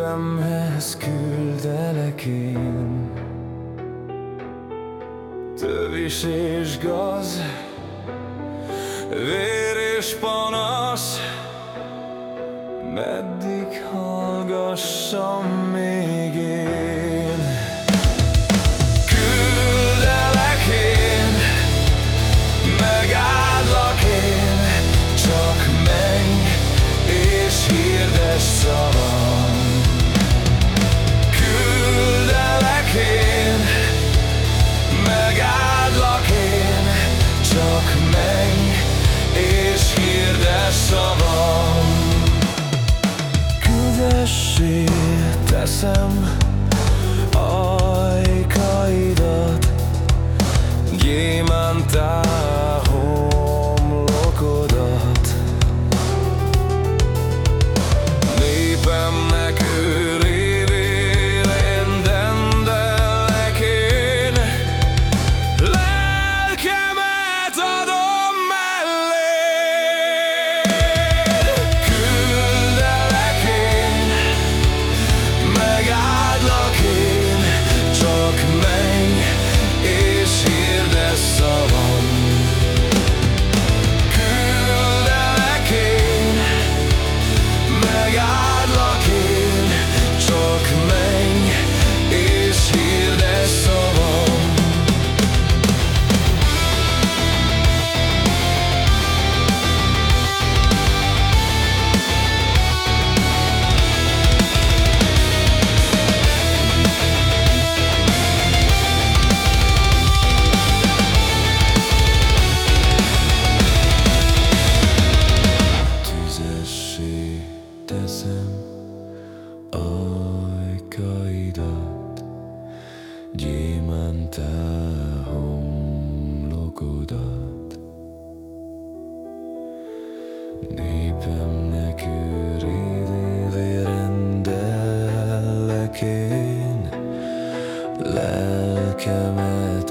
Népemhez küldelek én. Tövis és gaz Vér és panasz Meddig hallgassam még én. Küldelek én Megáldlak én Csak menj és hirdes szavam teszem ajkaidat, homlokodat. Népemnek őrévé rendellek én, Lelkemet